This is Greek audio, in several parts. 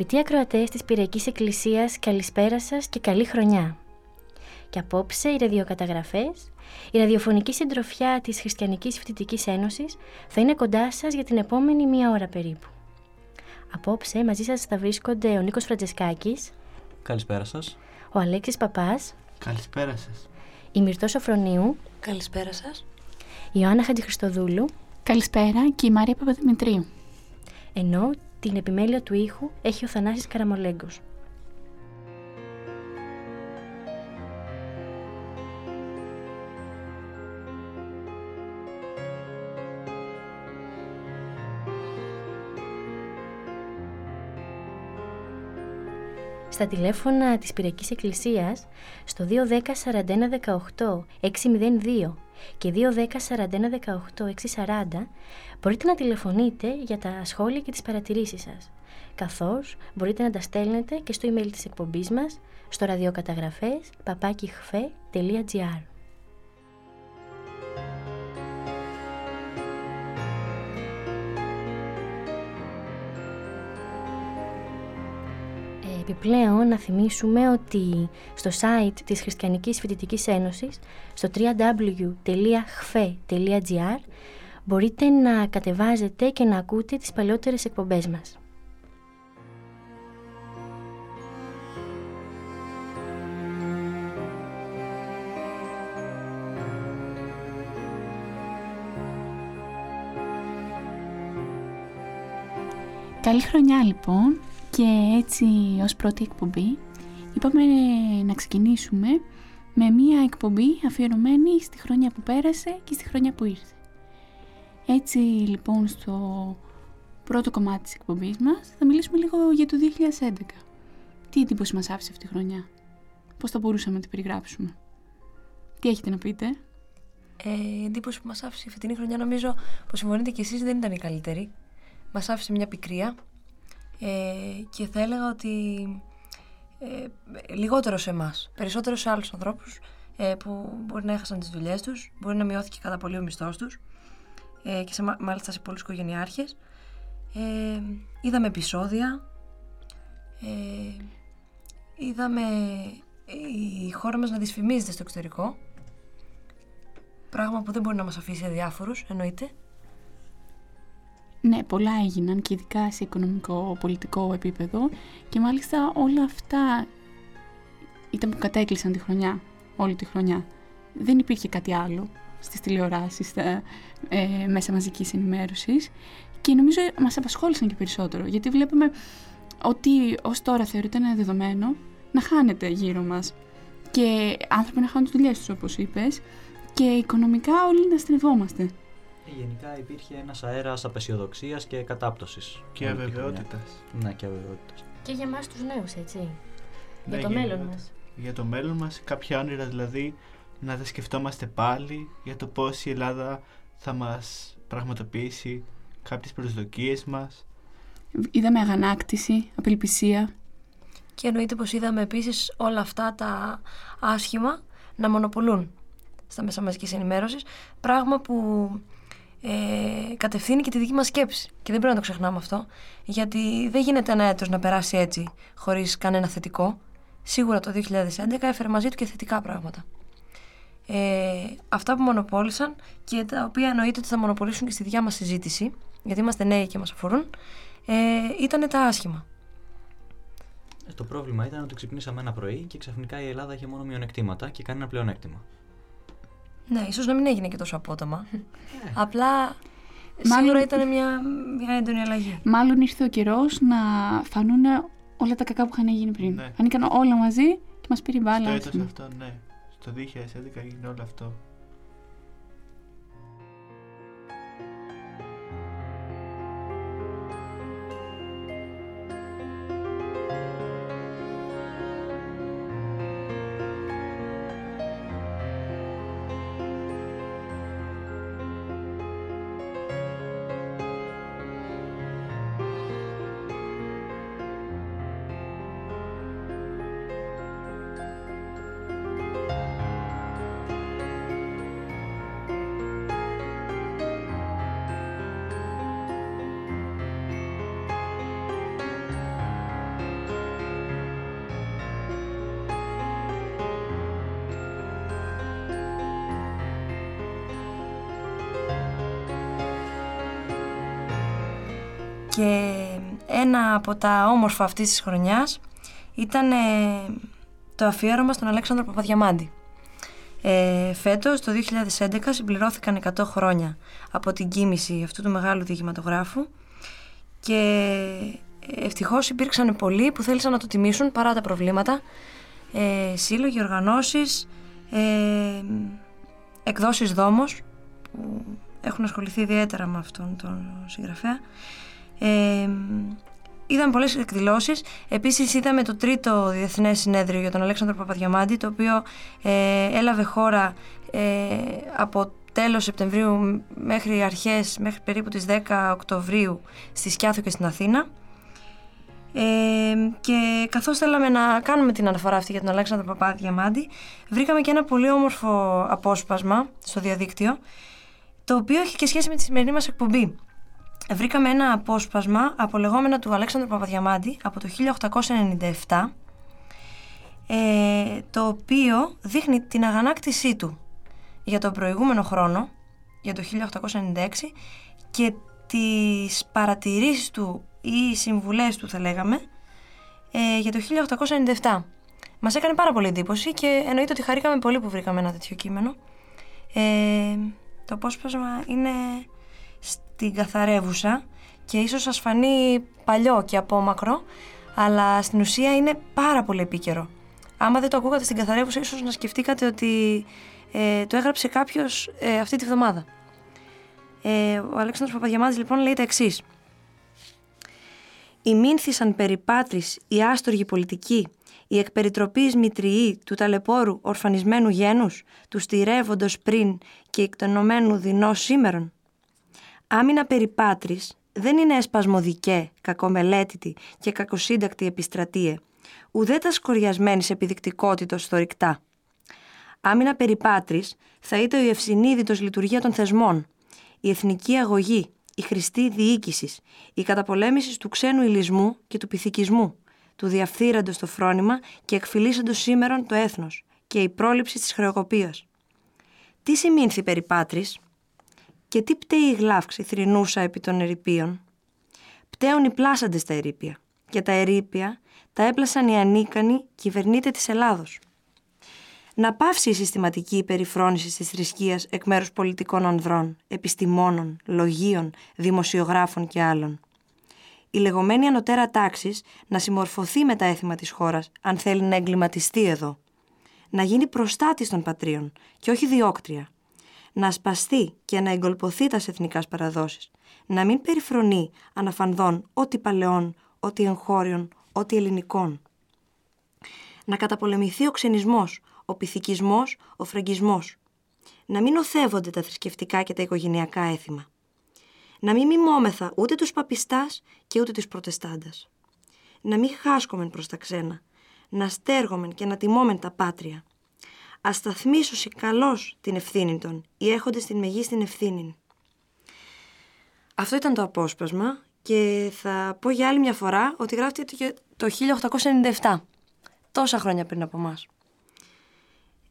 Αγαπητοί ακροατές της Πυριακής Εκκλησίας, καλησπέρα σας και καλή χρονιά. Και απόψε οι ραδιοκαταγραφές, η ραδιοφωνική συντροφιά της Χριστιανικής Φοιτητικής Ένωσης θα είναι κοντά σας για την επόμενη μία ώρα περίπου. Απόψε μαζί σας θα βρίσκονται ο Νίκος Φραντζεσκάκης, Καλησπέρα σας. ο Αλέξης Παπάς, Καλησπέρα σας. η Μυρτώ Σοφρονίου, Καλησπέρα σας. η Ιωάννα Χατζηχριστοδούλου, Καλησπέρα και η Μαρία Παπαδημητρίου. ενώ την επιμέλεια του ήχου έχει ο Θανάσης Καραμολέγκος. Στα τηλέφωνα της Πυριακής Εκκλησίας στο 210 41 18 602 και 210 41 18 640 μπορείτε να τηλεφωνείτε για τα σχόλια και τις παρατηρήσεις σας. Καθώς μπορείτε να τα στέλνετε και στο email της εκπομπής μας στο ραδιοκαταγραφές papakihfe.gr Επιπλέον, να θυμίσουμε ότι στο site της Χριστιανικής Φοιτητικής Ένωσης, στο www.hfe.gr, μπορείτε να κατεβάζετε και να ακούτε τις παλιότερες εκπομπές μας. Καλή χρονιά λοιπόν και έτσι ως πρώτη εκπομπή είπαμε να ξεκινήσουμε με μία εκπομπή αφιερωμένη στη χρονιά που πέρασε και στη χρονιά που ήρθε. Έτσι λοιπόν στο πρώτο κομμάτι της εκπομπής μας θα μιλήσουμε λίγο για το 2011. Τι εντύπωση μας άφησε αυτή η χρονιά; Πώς θα μπορούσαμε να την περιγράψουμε; Τι έχετε να πείτε; Ε, η εντύπωση που μας άφησε η φετινή χρονιά νομίζω πως συμφωνείτε και εσείς δεν ήταν η καλύτερη. Μας άφησε μια πικρία ε, και θα έλεγα ότι ε, λιγότερο σε εμάς, περισσότερο σε άλλους ανθρώπους ε, που μπορεί να έχασαν τις δουλειές τους, μπορεί να μειώθηκε κατά πολύ ο μισθός τους ε, και σε, μα- μάλιστα σε πολλούς οικογενειάρχες. Ε, είδαμε επεισόδια, ε, είδαμε η χώρα μας να δυσφημίζεται στο εξωτερικό, πράγμα που δεν μπορεί να μας αφήσει αδιάφορους, εννοείται. Ναι, πολλά έγιναν και ειδικά σε οικονομικό, πολιτικό επίπεδο και μάλιστα όλα αυτά ήταν που κατέκλυσαν τη χρονιά, όλη τη χρονιά. Δεν υπήρχε κάτι άλλο στις τηλεοράσεις, στα ε, μέσα μαζικής ενημέρωσης και νομίζω μας απασχόλησαν και περισσότερο γιατί βλέπουμε ότι ως τώρα θεωρείται ένα δεδομένο να χάνεται γύρω μας και άνθρωποι να χάνουν τις δουλειές τους όπως είπες και οικονομικά όλοι να στρεβόμαστε. Ε, Γενικά υπήρχε ένας αέρας απεσιοδοξίας και κατάπτωσης. Και όλη τη αβεβαιότητας. χρονιά. Ναι, και αβεβαιότητας. Και για εμάς τους νέους, έτσι. Ναι, για το μέλλον γενικότερα. μας. Για το μέλλον μας, κάποια όνειρα δηλαδή να τα σκεφτόμαστε πάλι για το πώς η Ελλάδα θα μας πραγματοποιήσει κάποιες προσδοκίες μας. Είδαμε αγανάκτηση, απελπισία. Και εννοείται πως είδαμε επίσης όλα αυτά τα άσχημα να μονοπολούν στα μέσα μαζικής ενημέρωσης, πράγμα που ε, κατευθύνει και τη δική μας σκέψη. Και δεν πρέπει να το ξεχνάμε αυτό, γιατί δεν γίνεται ένα έτος να περάσει έτσι, χωρίς κανένα θετικό. Σίγουρα το 2011 έφερε μαζί του και θετικά πράγματα. Ε, αυτά που μονοπόλησαν και τα οποία εννοείται ότι θα μονοπολίσουν και στη δικιά μας συζήτηση, γιατί είμαστε νέοι και μας αφορούν, ε, ήταν τα άσχημα. Ε, Το πρόβλημα ήταν ότι ξυπνήσαμε ένα πρωί και ξαφνικά η Ελλάδα είχε μόνο μειονεκτήματα και κανένα πλεονέκτημα. Ναι, ίσως να μην έγινε και τόσο απότομα. Απλά Μάλλον- σίγουρα ήταν μια, μια έντονη αλλαγή. Μάλλον ήρθε ο καιρός να φανούν όλα τα κακά που είχαν γίνει πριν. Ναι. Ανήκαν όλα μαζί και μας πήρε η μπάλα. Στο έτος άσχημα. αυτό, ναι. Στο 2011 έγινε όλο αυτό. Και ένα από τα όμορφα αυτής της χρονιάς ήταν ε, το αφιέρωμα στον Αλέξανδρο Παπαδιαμάντη. Ε, φέτος, το 2011, συμπληρώθηκαν 100 χρόνια από την κίνηση αυτού του μεγάλου διηγηματογράφου και ευτυχώς υπήρξαν πολλοί που θέλησαν να το τιμήσουν παρά τα προβλήματα. Ε, σύλλογοι, οργανώσεις, ε, εκδόσεις δόμος που έχουν ασχοληθεί ιδιαίτερα με αυτόν τον συγγραφέα. Ε, είδαμε πολλές εκδηλώσεις. Επίσης είδαμε το τρίτο Διεθνές Συνέδριο για τον Αλέξανδρο Παπαδιαμάντη, το οποίο ε, έλαβε χώρα ε, από τέλος Σεπτεμβρίου μέχρι αρχές, μέχρι περίπου τις 10 Οκτωβρίου στη Σκιάθο και στην Αθήνα. Ε, και καθώς θέλαμε να κάνουμε την αναφορά αυτή για τον Αλέξανδρο Παπαδιαμάντη, βρήκαμε και ένα πολύ όμορφο απόσπασμα στο διαδίκτυο, το οποίο έχει και σχέση με τη σημερινή μας εκπομπή. Βρήκαμε ένα απόσπασμα από λεγόμενα του Αλέξανδρου Παπαδιαμάντη από το 1897 ε, το οποίο δείχνει την αγανάκτησή του για τον προηγούμενο χρόνο, για το 1896 και τις παρατηρήσεις του ή συμβουλές του θα λέγαμε ε, για το 1897. Μας έκανε πάρα πολύ εντύπωση και εννοείται ότι χαρήκαμε πολύ που βρήκαμε ένα τέτοιο κείμενο. Ε, το απόσπασμα είναι στην καθαρεύουσα και ίσως σας φανεί παλιό και απόμακρο, αλλά στην ουσία είναι πάρα πολύ επίκαιρο. Άμα δεν το ακούγατε στην καθαρεύουσα, ίσως να σκεφτήκατε ότι ε, το έγραψε κάποιος ε, αυτή τη βδομάδα. Ε, ο Αλέξανδρος Παπαδιαμάδης λοιπόν λέει τα εξής. «Οι μήνθησαν περιπάτρις, οι άστοργοι πολιτικοί, οι εκπεριτροπείς μητριοί του ταλαιπώρου ορφανισμένου γένους, τους στηρεύοντος πριν και εκτενωμένου δεινό σήμερον. Άμυνα περιπάτρις δεν είναι εσπασμωδικέ, κακομελέτητη και κακοσύντακτη επιστρατείε, ουδέτα σκοριασμένης επιδεικτικότητος θορυκτά. Άμυνα περιπάτρις θα ήταν η ευσυνείδητος λειτουργία των θεσμών, η εθνική αγωγή, η χρηστή διοίκησης, η καταπολέμηση του ξένου ηλισμού και του πυθικισμού, του διαφθείραντος το φρόνημα και εκφυλίσαντος σήμερον το έθνος και η πρόληψη της χρεοκοπίας. Τι σημείνθη περιπάτρις, και τι πταίει η γλάυξη θρυνούσα επί των ερηπείων. Πταίουν οι πλάσαντες τα ερήπια και τα ερήπια τα έπλασαν οι ανίκανοι κυβερνήτε της Ελλάδος. Να πάυσει η συστηματική υπερηφρόνηση της θρησκείας εκ μέρους πολιτικών ανδρών, επιστημόνων, λογίων, δημοσιογράφων και άλλων. Η λεγόμενη ανωτέρα τάξης να συμμορφωθεί με τα έθιμα της χώρας αν θέλει να εγκληματιστεί εδώ. Να γίνει προστάτης των πατρίων και όχι διόκτρια να ασπαστεί και να εγκολποθεί τας εθνικάς παραδόσεις, να μην περιφρονεί αναφανδόν ό,τι παλαιών, ό,τι εγχώριων, ό,τι ελληνικών. Να καταπολεμηθεί ο ξενισμός, ο πυθικισμός, ο φραγκισμός. Να μην οθεύονται τα θρησκευτικά και τα οικογενειακά έθιμα. Να μην μιμόμεθα ούτε τους παπιστάς και ούτε τους προτεστάντας. Να μην χάσκομεν προς τα ξένα. Να στέργομεν και να τιμόμεν τα πάτρια ασταθμίσωση καλώς την ευθύνη των ή έχονται στην μεγίστην ευθύνη. Αυτό ήταν το απόσπασμα και θα πω για άλλη μια φορά ότι γράφτηκε το 1897. Τόσα χρόνια πριν από εμάς.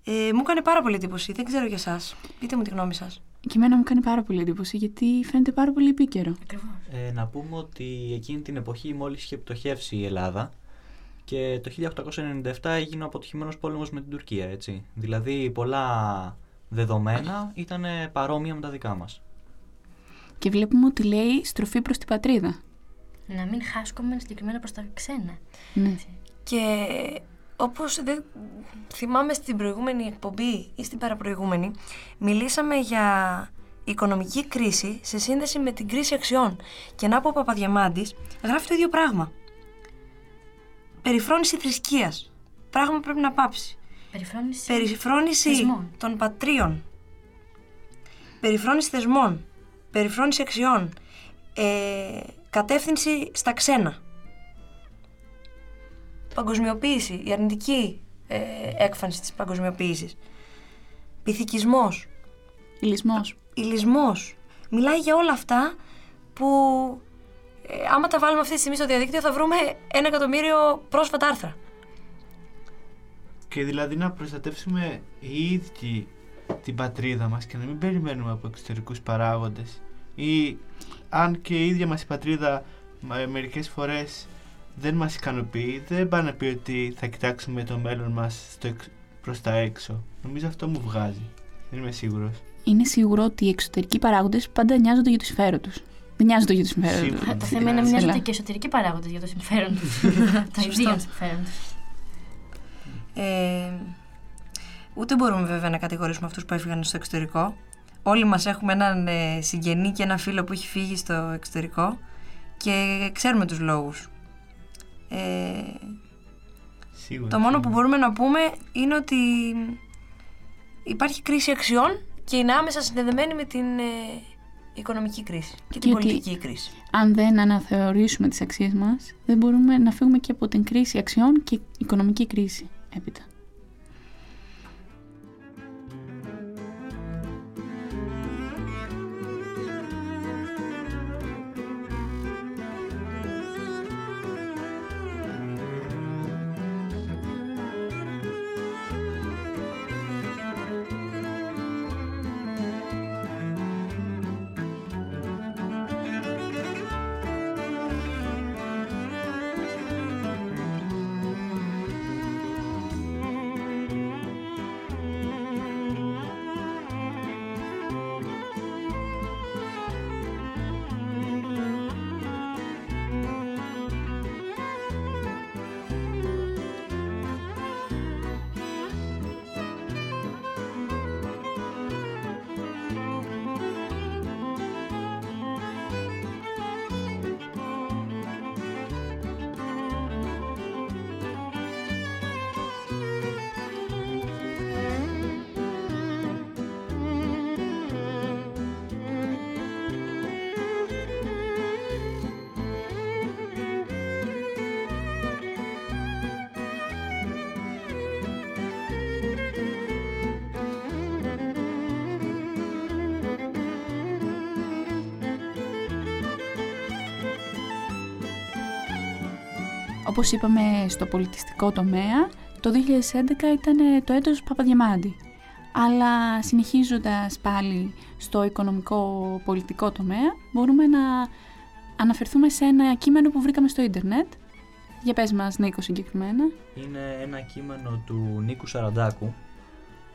Ε, μου έκανε πάρα πολύ εντύπωση. Δεν ξέρω για εσάς. Πείτε μου τη γνώμη σας. Και εμένα μου κάνει πάρα πολύ εντύπωση γιατί φαίνεται πάρα πολύ επίκαιρο. Ε, να πούμε ότι εκείνη την εποχή μόλις είχε πτωχεύσει η Ελλάδα και το 1897 έγινε ο αποτυχημένος πόλεμος με την Τουρκία, έτσι. Δηλαδή πολλά δεδομένα ήταν παρόμοια με τα δικά μας. Και βλέπουμε ότι λέει στροφή προς την πατρίδα. Να μην χάσκομαι συγκεκριμένα προς τα ξένα. Ναι. Και όπως δεν θυμάμαι στην προηγούμενη εκπομπή ή στην παραπροηγούμενη, μιλήσαμε για οικονομική κρίση σε σύνδεση με την κρίση αξιών. Και να πω ο Παπαδιαμάντης γράφει το ίδιο πράγμα. Περιφρόνηση θρησκείας. Πράγμα που πρέπει να πάψει. Περιφρόνηση. Περιφρόνηση θεσμών. των πατρίων. Περιφρόνηση θεσμών. Περιφρόνηση αξιών. Ε, κατεύθυνση στα ξένα. Παγκοσμιοποίηση, η αρνητική ε, έκφανση της παγκοσμιοποίησης. Πυθικισμός, Ηλισμός. ηλισμός. Μιλάει για όλα αυτά που ε, άμα τα βάλουμε αυτή τη στιγμή στο διαδίκτυο θα βρούμε ένα εκατομμύριο πρόσφατα άρθρα. Και δηλαδή να προστατεύσουμε οι ίδιοι την πατρίδα μας και να μην περιμένουμε από εξωτερικούς παράγοντες ή αν και η ίδια μας η πατρίδα μα- μερικές φορές δεν μας ικανοποιεί δεν πάει να πει ότι θα κοιτάξουμε το μέλλον μας στο εξ- προς τα έξω νομίζω αυτό μου βγάζει δεν είμαι σίγουρος Είναι σίγουρο ότι οι εξωτερικοί παράγοντες πάντα νοιάζονται για το συμφέρον τους. Δεν νοιάζονται για το συμφέρον Σίγουρα. τους. Το θέμα είναι να Σελά. μοιάζονται και εσωτερικοί παράγοντες για το συμφέρον τους. το ιδίων συμφέρον τους. Ε, ούτε μπορούμε βέβαια να κατηγορήσουμε αυτούς που έφυγαν στο εξωτερικό. Όλοι μας έχουμε έναν ε, συγγενή και ένα φίλο που έχει φύγει στο εξωτερικό και ξέρουμε τους λόγους. Ε, σίγουρα το μόνο που σίγουρα. μπορούμε να πούμε είναι ότι υπάρχει κρίση αξιών και είναι άμεσα συνδεδεμένη με την ε, οικονομική κρίση και την Και ότι- πολιτική κρίση. Αν δεν αναθεωρήσουμε τις αξίες μας, δεν μπορούμε να φύγουμε και από την κρίση αξιών και οικονομική κρίση έπειτα. Όπως είπαμε στο πολιτιστικό τομέα, το 2011 ήταν το έτος Παπαδιαμάντη. Αλλά συνεχίζοντας πάλι στο οικονομικό πολιτικό τομέα, μπορούμε να αναφερθούμε σε ένα κείμενο που βρήκαμε στο ίντερνετ. Για πες μας, Νίκο, συγκεκριμένα. Είναι ένα κείμενο του Νίκου Σαραντάκου,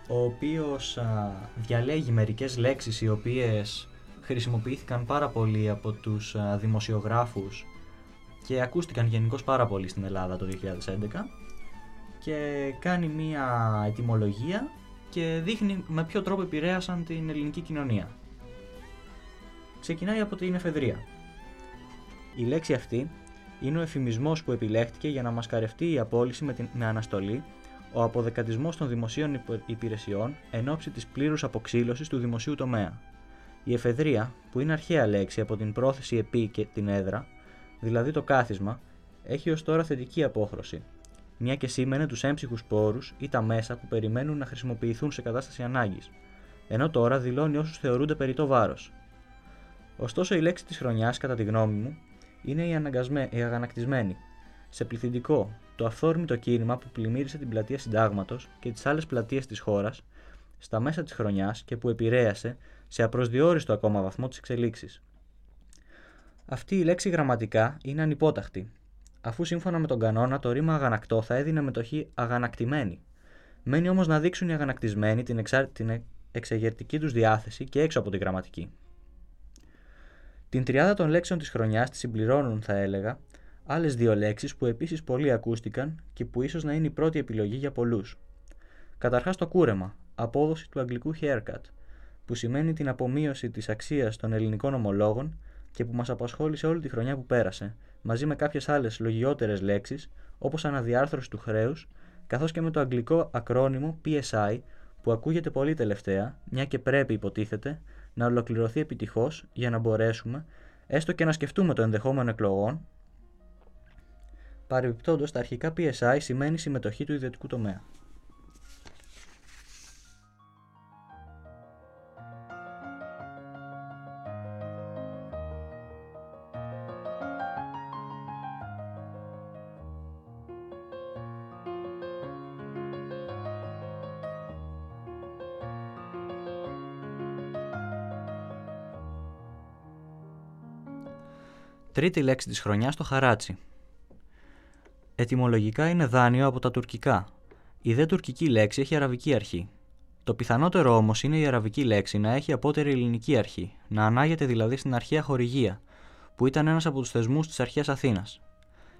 ο οποίος α, διαλέγει μερικές λέξεις οι οποίες χρησιμοποιήθηκαν πάρα πολύ από τους α, δημοσιογράφους και ακούστηκαν γενικώς πάρα πολύ στην Ελλάδα το 2011 και κάνει μία ετυμολογία και δείχνει με ποιο τρόπο επηρέασαν την ελληνική κοινωνία. Ξεκινάει από την εφεδρεία. Η λέξη αυτή είναι ο εφημισμός που επιλέχθηκε για να μασκαρευτεί η απόλυση με, την, με αναστολή, ο αποδεκατισμός των δημοσίων υπο- υπηρεσιών εν ώψη της πλήρους αποξήλωσης του δημοσίου τομέα. Η εφεδρεία, που είναι αρχαία λέξη από την πρόθεση επί και την έδρα, δηλαδή το κάθισμα, έχει ως τώρα θετική απόχρωση, μια και σήμαινε τους έμψυχους πόρους ή τα μέσα που περιμένουν να χρησιμοποιηθούν σε κατάσταση ανάγκης, ενώ τώρα δηλώνει όσους θεωρούνται περιττό βάρος. Ωστόσο, η λέξη της χρονιάς, κατά τη γνώμη μου, είναι η, αναγκασμέ... η αγανακτισμένη. Σε πληθυντικό, το αυθόρμητο κίνημα που πλημμύρισε την πλατεία Συντάγματος και τις άλλες πλατείες της χώρας στα μέσα της χρονιάς και που επηρέασε σε απροσδιόριστο ακόμα βαθμό τις εξελίξεις. Αυτή η λέξη γραμματικά είναι ανυπόταχτη, αφού σύμφωνα με τον κανόνα το ρήμα αγανακτό θα έδινε μετοχή αγανακτημένη. Μένει όμως να δείξουν οι αγανακτισμένοι την, εξα... την εξεγερτική τους διάθεση και έξω από τη γραμματική. Την τριάδα των λέξεων της χρονιάς τη συμπληρώνουν, θα έλεγα, άλλες δύο λέξεις που επίσης πολλοί ακούστηκαν και που ίσως να είναι η πρώτη επιλογή για πολλούς. Καταρχάς το κούρεμα, απόδοση του αγγλικού haircut, που σημαίνει την απομείωση της αξίας των ελληνικών ομολόγων και που μας απασχόλησε όλη τη χρονιά που πέρασε, μαζί με κάποιες άλλες λογιότερες λέξεις όπως αναδιάρθρωση του χρέους, καθώς και με το αγγλικό ακρόνιμο PSI, που ακούγεται πολύ τελευταία, μια και πρέπει, υποτίθεται, να ολοκληρωθεί επιτυχώς για να μπορέσουμε, έστω και να σκεφτούμε το ενδεχόμενο εκλογών. Παρεμπιπτόντως, τα αρχικά PSI σημαίνει συμμετοχή του ιδιωτικού τομέα. Τρίτη λέξη της χρονιάς το χαράτσι. Ετυμολογικά είναι δάνειο από τα τουρκικά. Η δε τουρκική λέξη έχει αραβική αρχή. Το πιθανότερο όμως είναι η αραβική λέξη να έχει απότερη ελληνική αρχή, να ανάγεται δηλαδή στην αρχαία χορηγία, που ήταν ένας από τους θεσμούς της αρχαίας Αθήνας.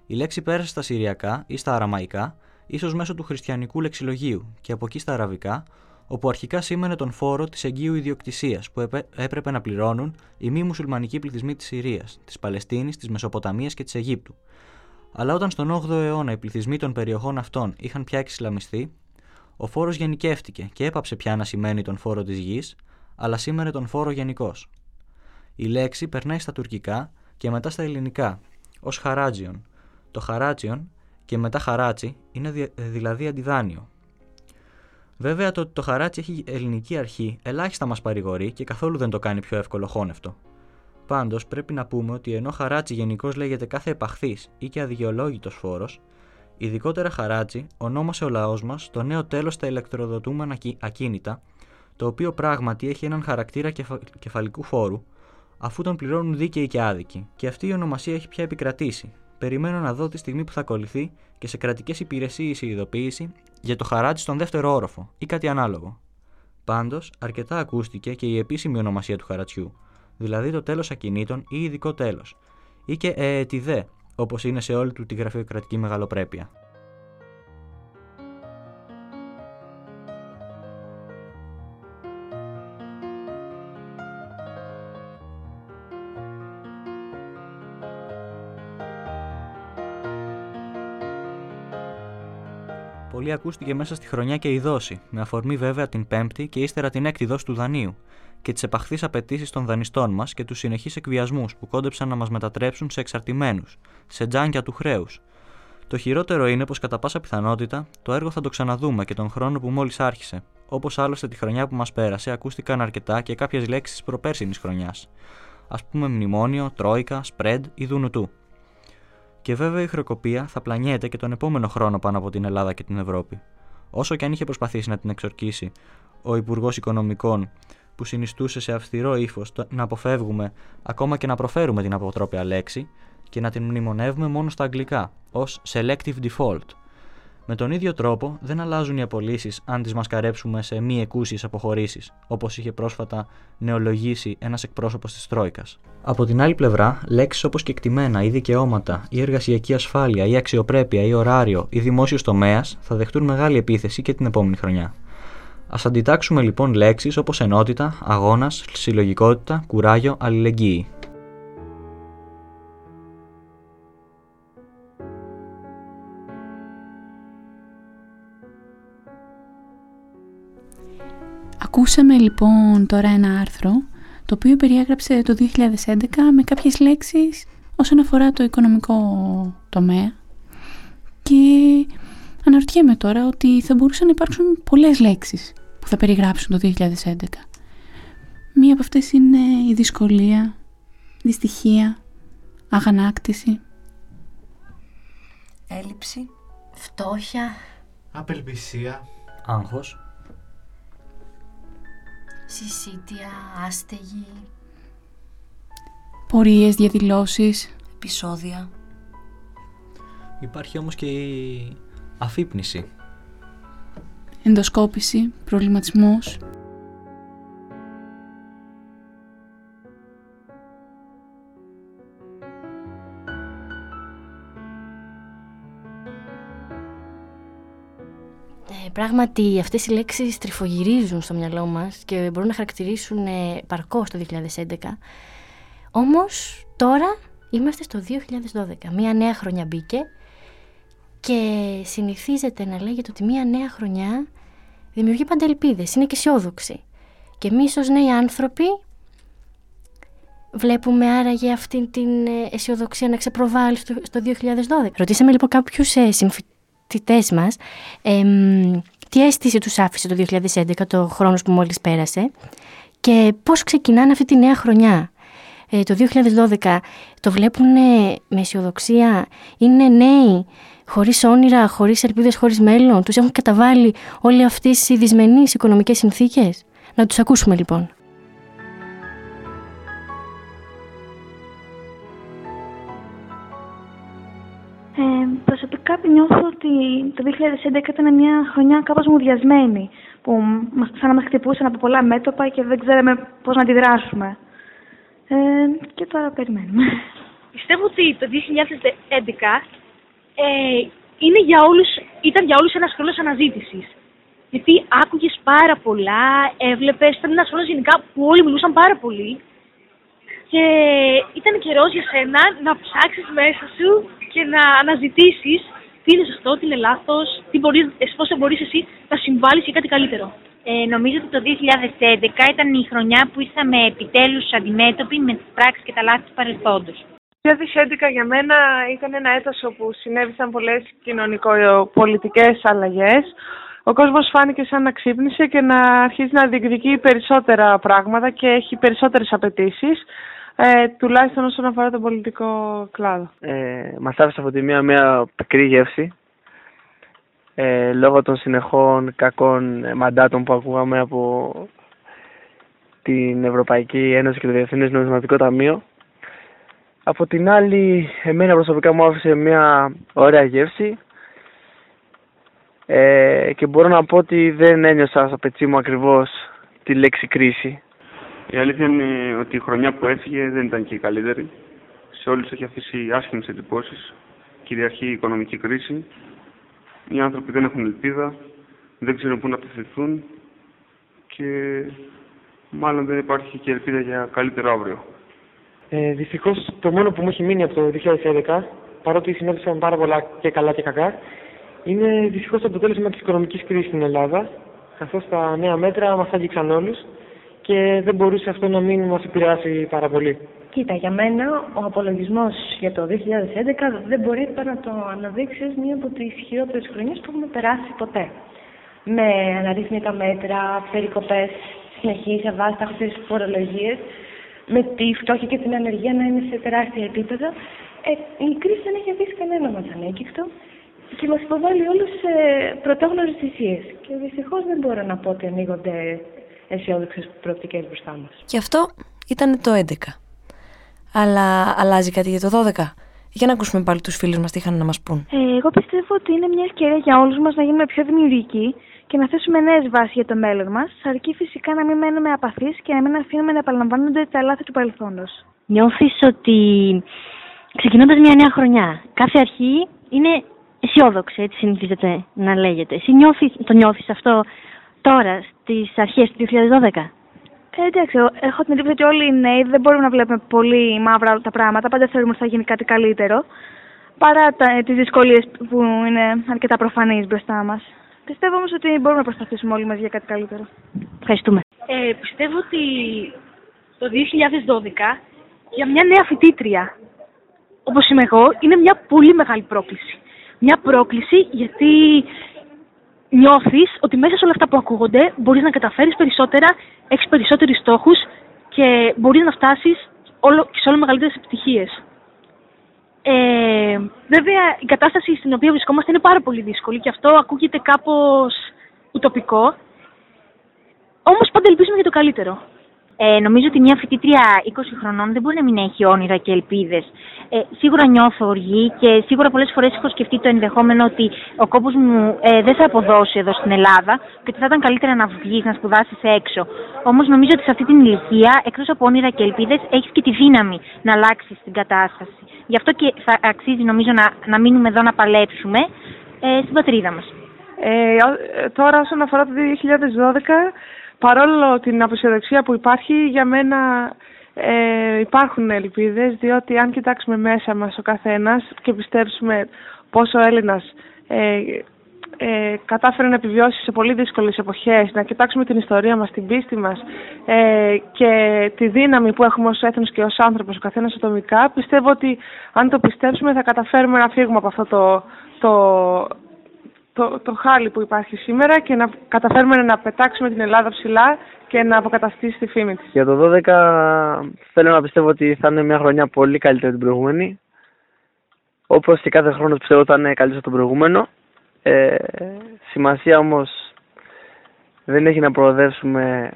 Η λέξη πέρασε στα Συριακά ή στα Αραμαϊκά, ίσως μέσω του χριστιανικού λεξιλογίου και από εκεί στα Αραβικά, όπου αρχικά σήμαινε τον φόρο της εγγύου ιδιοκτησίας που έπρεπε να πληρώνουν οι μη μουσουλμανικοί πληθυσμοί της Συρίας, της Παλαιστίνης, της Μεσοποταμίας και της Αιγύπτου. Αλλά όταν στον 8ο αιώνα οι πληθυσμοί των περιοχών αυτών είχαν πια εξισλαμιστεί, ο φόρος γενικεύτηκε και έπαψε πια να σημαίνει τον φόρο της γης, αλλά σήμαινε τον φόρο γενικώς. Η λέξη περνάει στα τουρκικά και μετά στα ελληνικά, ως χαράτζιον. Το χαράτσιον και μετά χαράτσι είναι δηλαδή αντιδάνειο, Βέβαια το ότι το χαράτσι έχει ελληνική αρχή ελάχιστα μας παρηγορεί και καθόλου δεν το κάνει πιο εύκολο χώνευτο. Πάντως πρέπει να πούμε ότι ενώ χαράτσι γενικώς λέγεται κάθε επαχθής ή και αδικαιολόγητος φόρος, ειδικότερα χαράτσι ονόμασε ο λαός μας το νέο τέλος στα ηλεκτροδοτούμενα ακίνητα, το οποίο πράγματι έχει έναν χαρακτήρα κεφα... κεφαλικού φόρου, αφού τον πληρώνουν δίκαιοι και άδικοι, και αυτή η ονομασία έχει πια επικρατήσει. Περιμένω να δω τη στιγμή που θα ακολουθεί και σε κρατικές υπηρεσίες η ειδοποίηση για το χαράτσι στον δεύτερο όροφο ή κάτι ανάλογο. Πάντως, αρκετά ακούστηκε και η επίσημη ονομασία του χαρατσιού, δηλαδή το τέλος ακινήτων ή ειδικό τέλος, ή και ΕΕΤΙΔΕ, όπως είναι σε όλη του τη γραφειοκρατική μεγαλοπρέπεια. Πολύ ακούστηκε μέσα στη χρονιά και η δόση, με αφορμή βέβαια την πέμπτη και ύστερα την έκτη δόση του δανείου, και τις επαχθείς απαιτήσεις των δανειστών μας και τους συνεχείς εκβιασμούς που κόντεψαν να μας μετατρέψουν σε εξαρτημένους, σε τζάνκια του χρέους. Το χειρότερο είναι πως κατά πάσα πιθανότητα το έργο θα το ξαναδούμε και τον χρόνο που μόλις άρχισε. Όπως άλλωστε τη χρονιά που μας πέρασε, ακούστηκαν αρκετά και κάποιες λέξεις τη προπέρσινης χρονιάς. Α πούμε μνημόνιο, τρόικα, spread ή δουνουτού. Και βέβαια η χρεοκοπία θα πλανιέται και τον επόμενο χρόνο πάνω από την Ελλάδα και την Ευρώπη. Όσο και αν είχε προσπαθήσει να την εξορκίσει ο Υπουργός Οικονομικών, που συνιστούσε σε αυστηρό ύφος να αποφεύγουμε ακόμα και να προφέρουμε την αποτρόπια λέξη και να την μνημονεύουμε μόνο στα αγγλικά, ως selective default, με τον ίδιο τρόπο δεν αλλάζουν οι απολύσεις αν τις μασκαρέψουμε σε μη εκούσιες αποχωρήσεις, όπως είχε πρόσφατα νεολογήσει ένας εκπρόσωπος της Τρόικας. Από την άλλη πλευρά, λέξεις όπως κεκτημένα ή δικαιώματα, ή εργασιακή ασφάλεια, ή αξιοπρέπεια, ή ωράριο, ή δημόσιος τομέας θα δεχτούν μεγάλη επίθεση και την επόμενη χρονιά. Α αντιτάξουμε λοιπόν λέξεις όπως ενότητα, αγώνας, συλλογικότητα, κουράγιο, αλληλεγγύη. Ακούσαμε λοιπόν τώρα ένα άρθρο το οποίο περιέγραψε το 2011 με κάποιες λέξεις όσον αφορά το οικονομικό τομέα και αναρωτιέμαι τώρα ότι θα μπορούσαν να υπάρξουν πολλές λέξεις που θα περιγράψουν το 2011. Μία από αυτές είναι η δυσκολία, δυστυχία, αγανάκτηση, Έλλειψη. Φτώχεια. Απελπισία. Άγχος. Συσίτια. Άστεγη. πορείες, διαδηλώσεις, Επισόδια. Υπάρχει όμως και η αφύπνιση. ενδοσκόπηση, προβληματισμός, πράγματι, αυτές οι λέξεις τριφογυρίζουν στο μυαλό μας και μπορούν να χαρακτηρίσουν ε, παρκώς το 2011. Όμως, τώρα είμαστε στο 2012. Μία νέα χρονιά μπήκε και συνηθίζεται να λέγεται ότι μία νέα χρονιά δημιουργεί πάντα ελπίδες, είναι και αισιόδοξη. Και εμείς ως νέοι άνθρωποι βλέπουμε άραγε αυτή την ε, αισιοδοξία να ξεπροβάλλει στο, στο 2012. Ρωτήσαμε λοιπόν κάποιους ε, συμφοιτητές μας εμ, τι αίσθηση τους άφησε το 2011, το χρόνος που μόλις πέρασε και πώς ξεκινάνε αυτή τη νέα χρονιά. Ε, το 2012 το βλέπουν με αισιοδοξία, είναι νέοι, χωρίς όνειρα, χωρίς ελπίδες, χωρίς μέλλον. Τους έχουν καταβάλει όλες αυτές οι δυσμενείς οικονομικές συνθήκες. Να τους ακούσουμε λοιπόν. Νιώθω ότι το 2011 ήταν μια χρονιά κάπως μουδιασμένη, που μας, σαν να μας χτυπούσαν από πολλά μέτωπα και δεν ξέραμε πώς να αντιδράσουμε. Ε, και τώρα περιμένουμε. Πιστεύω ότι το 2011 ε, είναι για όλους, ήταν για όλους ένας χρόνος αναζήτησης. Γιατί άκουγες πάρα πολλά, έβλεπες, ήταν ένας χρόνος γενικά που όλοι μιλούσαν πάρα πολύ. Και ήταν καιρός για σένα να ψάξεις μέσα σου και να αναζητήσεις τι είναι σωστό, τι είναι λάθος, τι μπορείς, πώς μπορείς εσύ να συμβάλλεις για κάτι καλύτερο; Ε, νομίζω ότι το 2011 ήταν η χρονιά που ήρθαμε επιτέλους αντιμέτωποι με τις πράξεις και τα λάθη του παρελθόντος. Το 2011 για μένα ήταν ένα έτος όπου συνέβησαν πολλές κοινωνικο-πολιτικές αλλαγές. Ο κόσμος φάνηκε σαν να ξύπνησε και να αρχίζει να διεκδικεί περισσότερα πράγματα και έχει περισσότερες απαιτήσεις. Ε, τουλάχιστον όσον αφορά τον πολιτικό κλάδο. Ε, μας άφησε από τη μία μια πικρή γεύση ε, λόγω των συνεχών κακών ε, μαντάτων που ακούγαμε από την Ευρωπαϊκή Ένωση και το Διεθνές Νομισματικό Ταμείο. Από την άλλη, εμένα προσωπικά μου άφησε μια ωραία γεύση ε, και μπορώ να πω ότι δεν ένιωσα στο πετσί μου ακριβώς τη λέξη κρίση. Η αλήθεια είναι ότι η χρονιά που έφυγε δεν ήταν και η καλύτερη. Σε όλους έχει αφήσει άσχημες εντυπώσεις. Κυριαρχεί η οικονομική κρίση. Οι άνθρωποι δεν έχουν ελπίδα, δεν ξέρουν πού να απευθυνθούν και μάλλον δεν υπάρχει και ελπίδα για καλύτερο αύριο. Ε, Δυστυχώς το μόνο που μου έχει μείνει από το 2011, παρότι συνέβησαν πάρα πολλά και καλά και κακά, είναι δυστυχώς το αποτέλεσμα της οικονομικής κρίσης στην Ελλάδα, καθώς τα νέα μέτρα μας άγγιξαν όλους και δεν μπορούσε αυτό να μην μας επηρεάσει πάρα πολύ. Κοίτα, για μένα ο απολογισμός για το 2011 δεν μπορεί παρά να το αναδείξει ως μία από τις χειρότερες χρονιές που έχουμε περάσει ποτέ. Με αναρρύθμιτα μέτρα, περικοπές, συνεχείς αβάσταχτες φορολογίες, με τη φτώχεια και την ανεργία να είναι σε τεράστια επίπεδα. Ε, η κρίση δεν έχει αφήσει κανένα μα ανέκυκτο και μας υποβάλλει όλου σε πρωτόγνωρες θυσίες. Και δυστυχώς δεν μπορώ να πω ότι ανοίγονται αισιόδοξες προοπτικές μπροστά μας. Και αυτό ήταν το 11. Αλλά αλλάζει κάτι για το 12. Για να ακούσουμε πάλι τους φίλους μας τι είχαν να μας πούν. Ε, εγώ πιστεύω ότι είναι μια ευκαιρία για όλους μας να γίνουμε πιο δημιουργικοί και να θέσουμε νέες βάσεις για το μέλλον μας, αρκεί φυσικά να μην μένουμε απαθείς και να μην αφήνουμε να επαναλαμβάνονται τα λάθη του παρελθόντος. Νιώθεις ότι ξεκινώντας μια νέα χρονιά, κάθε αρχή είναι αισιόδοξη, έτσι συνηθίζεται να λέγεται. Εσύ νιώθεις, το νιώθεις αυτό τώρα, στις αρχές του 2012. Ε, εντάξει, εγώ έχω την εντύπωση ότι όλοι οι νέοι δεν μπορούμε να βλέπουμε πολύ μαύρα τα πράγματα. Πάντα θεωρούμε ότι θα γίνει κάτι καλύτερο. Παρά τις δυσκολίες που είναι αρκετά προφανείς μπροστά μας. Πιστεύω όμως ότι μπορούμε να προσπαθήσουμε όλοι μας για κάτι καλύτερο. Ευχαριστούμε. Ε, πιστεύω ότι το 2012 για μια νέα φοιτήτρια όπως είμαι εγώ είναι μια πολύ μεγάλη πρόκληση. Μια πρόκληση γιατί νιώθεις ότι μέσα σε όλα αυτά που ακούγονται μπορείς να καταφέρεις περισσότερα, έχεις περισσότερους στόχους και μπορείς να φτάσεις όλο, και σε όλο μεγαλύτερες επιτυχίες. Ε, βέβαια, η κατάσταση στην οποία βρισκόμαστε είναι πάρα πολύ δύσκολη και αυτό ακούγεται κάπως ουτοπικό. Όμως πάντα ελπίζουμε για το καλύτερο. Ε, νομίζω ότι μια φοιτήτρια 20 χρονών δεν μπορεί να μην έχει όνειρα και ελπίδες. Ε, σίγουρα νιώθω οργή και σίγουρα πολλές φορές έχω σκεφτεί το ενδεχόμενο ότι ο κόπος μου ε, δεν θα αποδώσει εδώ στην Ελλάδα και ότι θα ήταν καλύτερα να βγει να σπουδάσει έξω. Όμως νομίζω ότι σε αυτή την ηλικία, εκτός από όνειρα και ελπίδες, έχεις και τη δύναμη να αλλάξεις την κατάσταση. Γι' αυτό και θα αξίζει νομίζω να, να μείνουμε εδώ να παλέψουμε ε, στην πατρίδα μας. Ε, τώρα όσον αφορά το 2012 παρόλο την αποσιοδοξία που υπάρχει, για μένα ε, υπάρχουν ελπίδες, διότι αν κοιτάξουμε μέσα μας ο καθένας και πιστέψουμε πόσο ο Έλληνας ε, ε, κατάφερε να επιβιώσει σε πολύ δύσκολες εποχές, να κοιτάξουμε την ιστορία μας, την πίστη μας ε, και τη δύναμη που έχουμε ως έθνος και ως άνθρωπος, ο καθένας ατομικά, πιστεύω ότι αν το πιστέψουμε θα καταφέρουμε να φύγουμε από αυτό το, το, το, το χάλι που υπάρχει σήμερα και να καταφέρουμε να πετάξουμε την Ελλάδα ψηλά και να αποκαταστήσει τη φήμη της. Για το 12 θέλω να πιστεύω ότι θα είναι μια χρονιά πολύ καλύτερη από την προηγούμενη. Όπως και κάθε χρόνος πιστεύω ότι θα είναι καλύτερο από τον προηγούμενο. Ε, σημασία όμως δεν έχει να προοδεύσουμε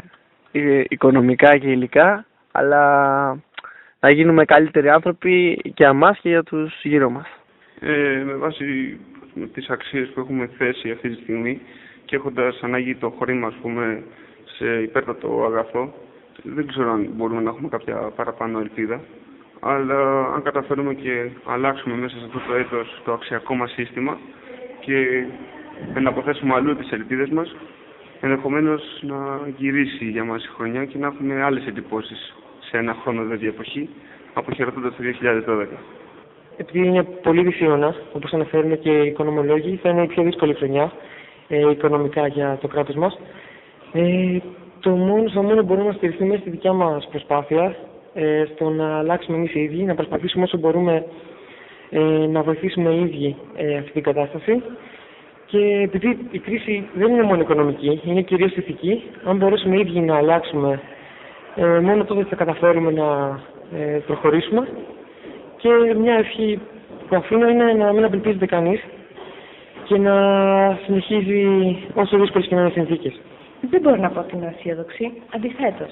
οικονομικά και υλικά, αλλά να γίνουμε καλύτεροι άνθρωποι και για μας και για τους γύρω μας. Ε, με βάση τις αξίες που έχουμε θέσει αυτή τη στιγμή και έχοντας ανάγκη το χρήμα, ας πούμε, σε υπέρτατο αγαθό, δεν ξέρω αν μπορούμε να έχουμε κάποια παραπάνω ελπίδα. Αλλά αν καταφέρουμε και αλλάξουμε μέσα σε αυτό το έτος το αξιακό μας σύστημα και να αποθέσουμε αλλού τις ελπίδες μας, ενδεχομένως να γυρίσει για μας η χρονιά και να έχουμε άλλες εντυπώσεις σε ένα χρόνο δηλαδή εποχή, αποχαιρετώντας το 2012 επειδή είναι πολύ δυσίωνα, όπως αναφέρουν και οι οικονομολόγοι, θα είναι η πιο δύσκολη χρονιά ε, οικονομικά για το κράτος μας. Ε, το μόνο, στο μόνο μπορούμε να στηριχθούμε στη δικιά μας προσπάθεια, ε, στο να αλλάξουμε εμείς οι ίδιοι, να προσπαθήσουμε όσο μπορούμε ε, να βοηθήσουμε οι ίδιοι ε, αυτή την κατάσταση. Και επειδή η κρίση δεν είναι μόνο οικονομική, είναι κυρίως ηθική, αν μπορέσουμε οι ίδιοι να αλλάξουμε, ε, μόνο τότε θα καταφέρουμε να ε, προχωρήσουμε και μια ευχή που αφήνω είναι να μην απελπίζεται κανείς και να συνεχίζει όσο δύσκολες και να είναι συνθήκες. Δεν μπορώ να πω ότι είναι αισιόδοξη. Αντιθέτως,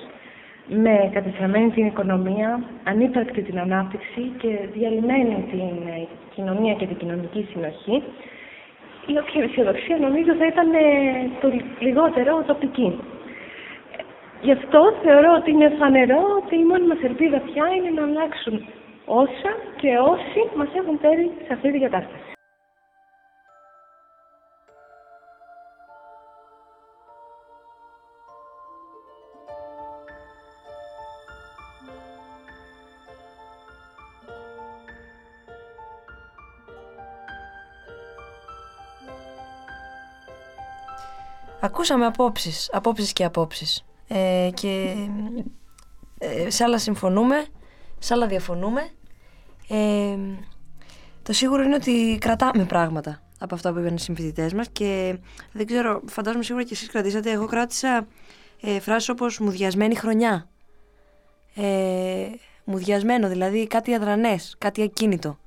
με κατεστραμμένη την οικονομία, ανύπαρκτη την ανάπτυξη και διαλυμένη την κοινωνία και την κοινωνική συνοχή, η όποια αισιοδοξία νομίζω θα ήταν ε, το λιγότερο τοπική. Γι' αυτό θεωρώ ότι είναι φανερό ότι η μόνη μας ελπίδα πια είναι να αλλάξουν όσα και όσοι μας έχουν φέρει σε αυτή την κατάσταση. Ακούσαμε απόψεις, απόψεις και απόψεις. Ε, και ε, σε άλλα συμφωνούμε, σε άλλα διαφωνούμε. Ε, το σίγουρο είναι ότι κρατάμε πράγματα από αυτά που είπαν οι συμφοιτητές μας και δεν ξέρω, φαντάζομαι σίγουρα και εσείς κρατήσατε. Εγώ κράτησα ε, φράσεις όπως μουδιασμένη χρονιά. Ε, μουδιασμένο, δηλαδή κάτι αδρανές, κάτι ακίνητο.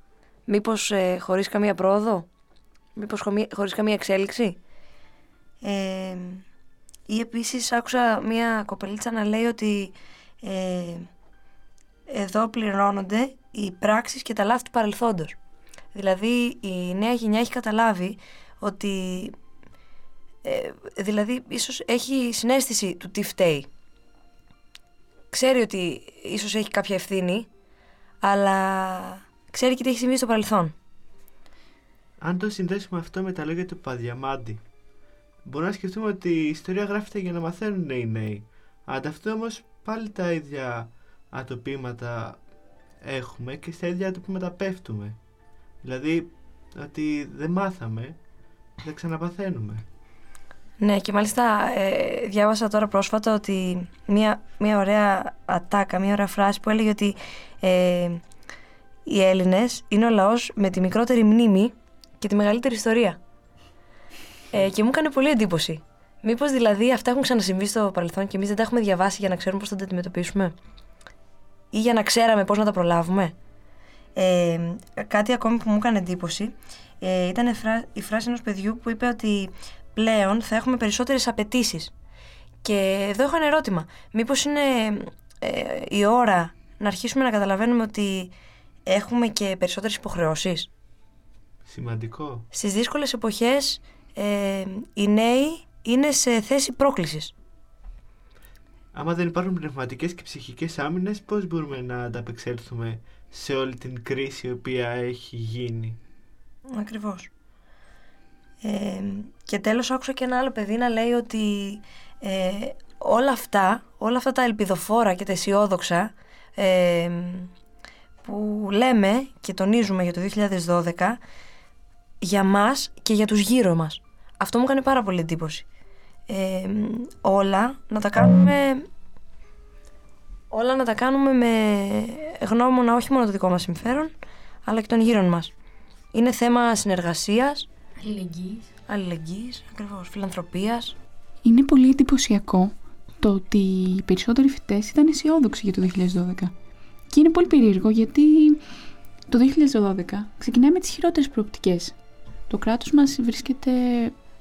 Μήπως ε, χωρίς καμία πρόοδο, μήπως χωρίς καμία εξέλιξη; Ε, ή επίσης άκουσα μία κοπελίτσα να λέει ότι ε, εδώ πληρώνονται οι πράξεις και τα λάθη του παρελθόντος. Δηλαδή η νέα γενιά έχει καταλάβει ότι ε, δηλαδή ίσως έχει συνέστηση του τι φταίει. Ξέρει ότι ίσως έχει κάποια ευθύνη, αλλά ξέρει και τι έχει συμβεί στο παρελθόν. Αν το συνδέσουμε αυτό με τα λόγια του Παδιαμάντη, μπορούμε να σκεφτούμε ότι η ιστορία γράφεται για να μαθαίνουν οι νέοι. Ανταυτού όμως πάλι τα ίδια ατοπήματα έχουμε και στα ίδια ατοπήματα πέφτουμε. Δηλαδή ότι δεν μάθαμε, δεν ξαναπαθαίνουμε. Ναι, και μάλιστα ε, διάβασα τώρα πρόσφατα ότι μια, μια ωραία ατάκα, μια ωραία φράση που έλεγε ότι ε, οι Έλληνες είναι ο λαός με τη μικρότερη μνήμη και τη μεγαλύτερη ιστορία. Ε, και μου έκανε πολύ εντύπωση. Μήπως δηλαδή αυτά έχουν ξανασυμβεί στο παρελθόν και εμείς δεν τα έχουμε διαβάσει για να ξέρουμε πώς θα τα αντιμετωπίσουμε; Ή για να ξέραμε πώς να τα προλάβουμε. Ε, κάτι ακόμη που μου έκανε εντύπωση ε, ήταν η φρά- η φράση ενός παιδιού που είπε ότι πλέον θα έχουμε περισσότερες απαιτήσεις. Και εδώ έχω ένα ερώτημα. Μήπως είναι ε, η ώρα να αρχίσουμε να καταλαβαίνουμε ότι έχουμε και περισσότερες υποχρεώσεις; Σημαντικό. Στις δύσκολες εποχές ε, οι νέοι είναι σε θέση πρόκλησης. Άμα δεν υπάρχουν πνευματικές και ψυχικές άμυνες, πώς μπορούμε να ανταπεξέλθουμε σε όλη την κρίση η οποία έχει γίνει; Ακριβώς. Ε, και τέλος άκουσα και ένα άλλο παιδί να λέει ότι ε, όλα αυτά, όλα αυτά τα ελπιδοφόρα και τα αισιόδοξα ε, που λέμε και τονίζουμε για το 2012 για μας και για τους γύρω μας. Αυτό μου έκανε πάρα πολύ εντύπωση. Ε, όλα να τα κάνουμε όλα να τα κάνουμε με γνώμονα όχι μόνο το δικό μας συμφέρον αλλά και των γύρων μας. Είναι θέμα συνεργασίας, Αλληλεγγύης. αλληλεγγύης, ακριβώς, φιλανθρωπίας. Είναι πολύ εντυπωσιακό το ότι οι περισσότεροι φοιτητές ήταν αισιόδοξοι για το 2012. Και είναι πολύ περίεργο γιατί το 2012 ξεκινάει με τις χειρότερες προοπτικές. Το κράτος μας βρίσκεται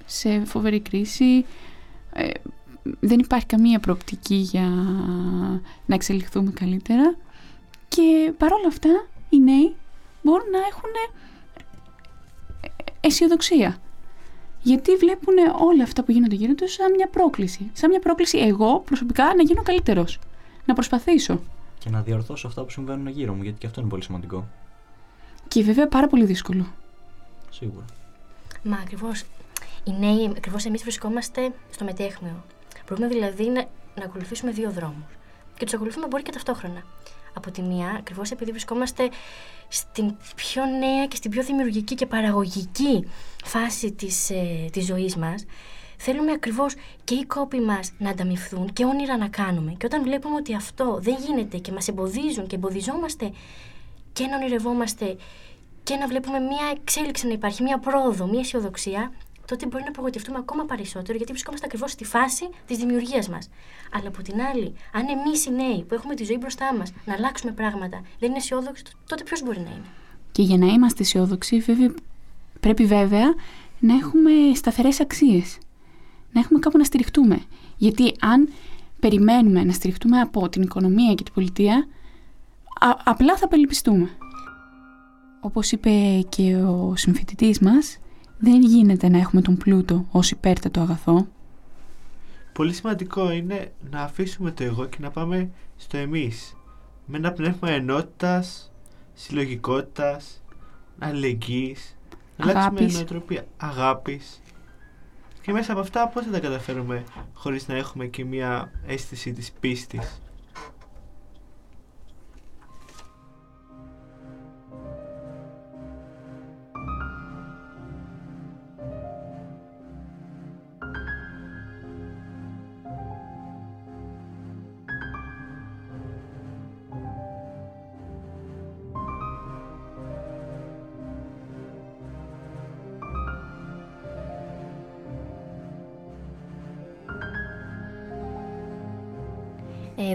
σε φοβερή κρίση, ε, δεν υπάρχει καμία προοπτική για να εξελιχθούμε καλύτερα και παρόλα αυτά οι νέοι μπορούν να έχουν αισιοδοξία. Γιατί βλέπουν όλα αυτά που γίνονται γύρω τους σαν μια πρόκληση. Σαν μια πρόκληση εγώ προσωπικά να γίνω καλύτερος. Να προσπαθήσω. Και να διορθώσω αυτά που συμβαίνουν γύρω μου, γιατί και αυτό είναι πολύ σημαντικό. Και βέβαια πάρα πολύ δύσκολο. Σίγουρα. Μα ακριβώς. Οι νέοι, ακριβώς εμείς βρισκόμαστε στο μετέχνιο. Μπορούμε δηλαδή να, να ακολουθήσουμε δύο δρόμους. Και τους ακολουθούμε μπορεί και ταυτόχρονα. Από τη μία, ακριβώς επειδή βρισκόμαστε στην πιο νέα και στην πιο δημιουργική και παραγωγική φάση της, ε, της ζωής μας, θέλουμε ακριβώς και οι κόποι μας να ανταμυφθούν και όνειρα να κάνουμε. Και όταν βλέπουμε ότι αυτό δεν γίνεται και μας εμποδίζουν και εμποδιζόμαστε και να ονειρευόμαστε και να βλέπουμε μια εξέλιξη να υπάρχει, μια πρόοδο, μια αισιοδοξία, τότε μπορεί να απογοητευτούμε ακόμα περισσότερο γιατί βρισκόμαστε ακριβώς στη φάση της δημιουργίας μας. Αλλά από την άλλη, αν εμείς οι νέοι που έχουμε τη ζωή μπροστά μας να αλλάξουμε πράγματα δεν είναι αισιόδοξοι, τότε ποιος μπορεί να είναι; Και για να είμαστε αισιόδοξοι, βέβαια, πρέπει βέβαια να έχουμε σταθερές αξίες. Να έχουμε κάπου να στηριχτούμε. Γιατί αν περιμένουμε να στηριχτούμε από την οικονομία και την πολιτεία, α- απλά θα απελπιστούμε. Όπως είπε και ο συμφοιτητής μας, δεν γίνεται να έχουμε τον πλούτο ως υπέρτατο αγαθό. Πολύ σημαντικό είναι να αφήσουμε το εγώ και να πάμε στο εμείς. Με ένα πνεύμα ενότητας, συλλογικότητας, αλληλεγγύης, να αλλάξουμε Αγάπης. νοοτροπία, αγάπης. Και μέσα από αυτά πώς θα τα καταφέρουμε χωρίς να έχουμε και μια αίσθηση της πίστης;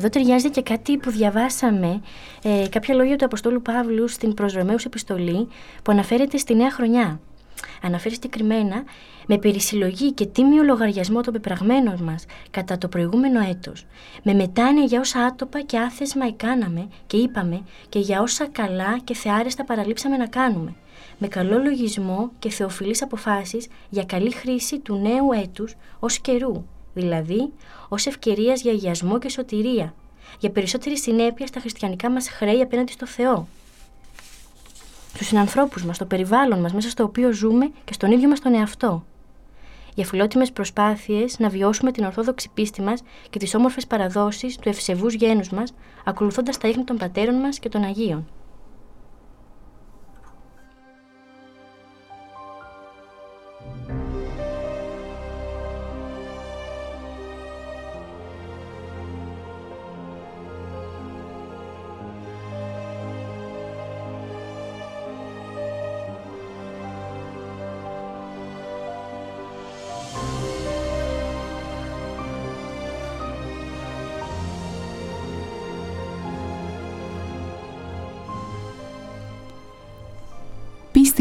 Εδώ ταιριάζει και κάτι που διαβάσαμε, ε, κάποια λόγια του Αποστόλου Παύλου στην προς Ρωμαίους επιστολή που αναφέρεται στη νέα χρονιά. Αναφέρει συγκεκριμένα με περισυλλογή και τίμιο λογαριασμό των πεπραγμένων μας κατά το προηγούμενο έτος, με μετάνοια για όσα άτοπα και άθεσμα εκάναμε και είπαμε και για όσα καλά και θεάρεστα παραλείψαμε να κάνουμε, με καλό λογισμό και θεοφιλείς αποφάσεις για καλή χρήση του νέου έτους ως καιρού, δηλαδή ως ευκαιρίας για αγιασμό και σωτηρία, για περισσότερη συνέπεια στα χριστιανικά μας χρέη απέναντι στο Θεό, στους συνανθρώπους μας, στο περιβάλλον μας, μέσα στο οποίο ζούμε και στον ίδιο μας τον εαυτό. Για φιλότιμες προσπάθειες να βιώσουμε την ορθόδοξη πίστη μας και τις όμορφες παραδόσεις του ευσεβούς γένους μας, ακολουθώντας τα ίχνη των πατέρων μας και των Αγίων.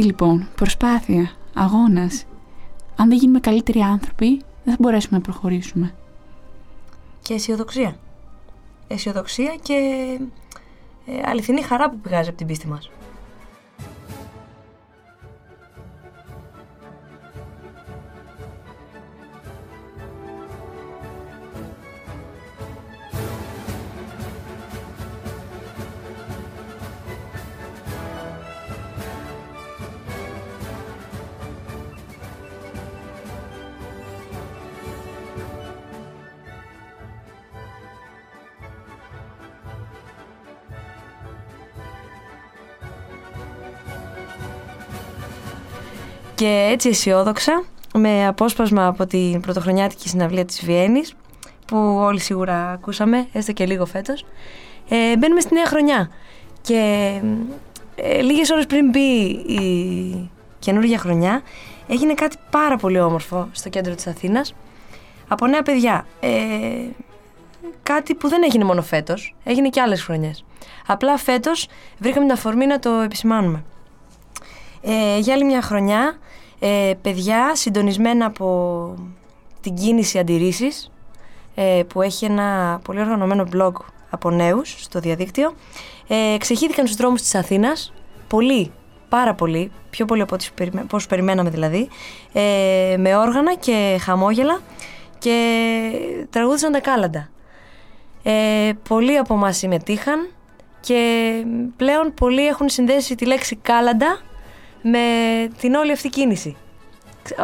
Πίστη λοιπόν, προσπάθεια, αγώνας. Αν δεν γίνουμε καλύτεροι άνθρωποι, δεν θα μπορέσουμε να προχωρήσουμε. Και αισιοδοξία. Αισιοδοξία και ε, αληθινή χαρά που πηγάζει από την πίστη μας. Έτσι αισιόδοξα, με απόσπασμα από την πρωτοχρονιάτικη συναυλία της Βιέννης, που όλοι σίγουρα ακούσαμε, έστω και λίγο φέτος, ε, μπαίνουμε στη νέα χρονιά. Και ε, λίγες ώρες πριν μπει η καινούργια χρονιά, έγινε κάτι πάρα πολύ όμορφο στο κέντρο της Αθήνας, από νέα παιδιά. Ε, κάτι που δεν έγινε μόνο φέτος, έγινε και άλλες χρονιές. Απλά φέτος βρήκαμε την αφορμή να το επισημάνουμε. Ε, για άλλη μια χρονιά, ε, παιδιά συντονισμένα από την κίνηση αντιρρήσεις, ε, που έχει ένα πολύ οργανωμένο blog από νέους στο διαδίκτυο, ε, ξεχύθηκαν στους δρόμους της Αθήνας, πολύ, πάρα πολύ, πιο πολύ από όσους περιμέναμε δηλαδή, ε, με όργανα και χαμόγελα και τραγούδισαν τα κάλαντα. Ε, πολλοί από εμάς συμμετείχαν και πλέον πολλοί έχουν συνδέσει τη λέξη κάλαντα με την όλη αυτή κίνηση.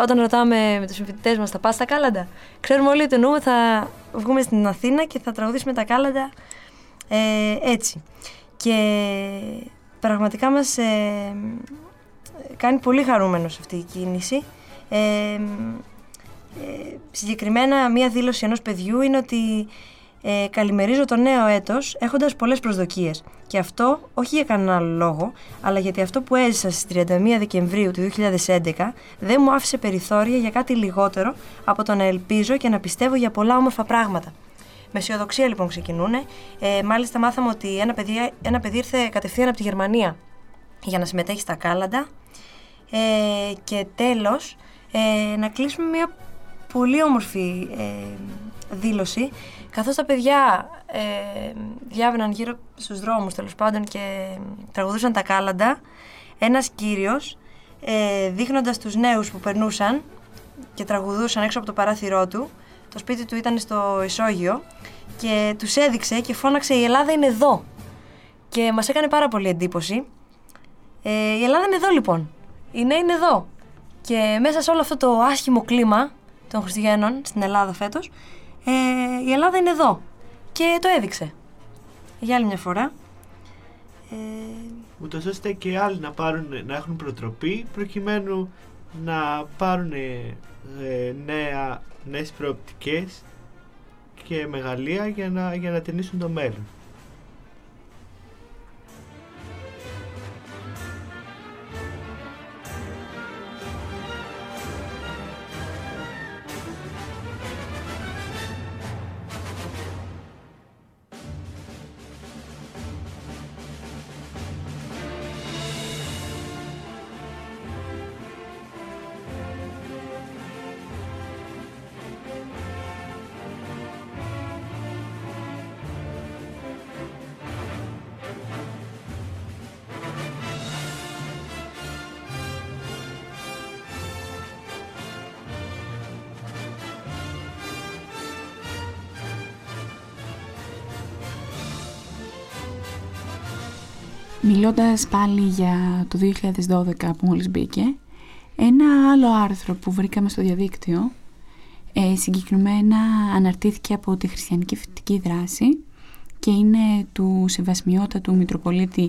Όταν ρωτάμε με τους συμφοιτητές μας θα πας στα κάλαντα, ξέρουμε όλοι ότι εννοούμε θα βγούμε στην Αθήνα και θα τραγουδήσουμε τα κάλαντα ε, έτσι. Και πραγματικά μας ε, κάνει πολύ χαρούμενος αυτή η κίνηση. Ε, ε, συγκεκριμένα μία δήλωση ενός παιδιού είναι ότι ε, καλημερίζω το νέο έτος έχοντας πολλές προσδοκίες. Και αυτό όχι για κανένα άλλο λόγο, αλλά γιατί αυτό που έζησα στις 31 Δεκεμβρίου του 2011 δεν μου άφησε περιθώρια για κάτι λιγότερο από το να ελπίζω και να πιστεύω για πολλά όμορφα πράγματα. Με αισιοδοξία λοιπόν ξεκινούν. Ε, μάλιστα μάθαμε ότι ένα παιδί, ένα παιδί ήρθε κατευθείαν από τη Γερμανία για να συμμετέχει στα κάλαντα. Ε, και τέλος, ε, να κλείσουμε μια πολύ όμορφη ε, δήλωση Καθώς τα παιδιά ε, διάβαιναν γύρω στους δρόμους τέλος πάντων και τραγουδούσαν τα κάλαντα, ένας κύριος ε, δείχνοντας τους νέους που περνούσαν και τραγουδούσαν έξω από το παράθυρό του, το σπίτι του ήταν στο Ισόγειο και τους έδειξε και φώναξε «Η Ελλάδα είναι εδώ». Και μας έκανε πάρα πολύ εντύπωση. Ε, η Ελλάδα είναι εδώ λοιπόν. Οι νέοι είναι εδώ. Και μέσα σε όλο αυτό το άσχημο κλίμα των Χριστουγέννων στην Ελλάδα φέτος, ε, η Ελλάδα είναι εδώ. Και το έδειξε. Για άλλη μια φορά. Ε... Ούτως ώστε και άλλοι να, πάρουν, να έχουν προτροπή προκειμένου να πάρουν ε, νέα, νέες προοπτικές και μεγαλεία για να, για να ταινίσουν το μέλλον. Μιλώντας πάλι για το 2012 που μόλις μπήκε, ένα άλλο άρθρο που βρήκαμε στο διαδίκτυο ε, συγκεκριμένα αναρτήθηκε από τη Χριστιανική Φυτική Δράση και είναι του Σεβασμιότατου Μητροπολίτη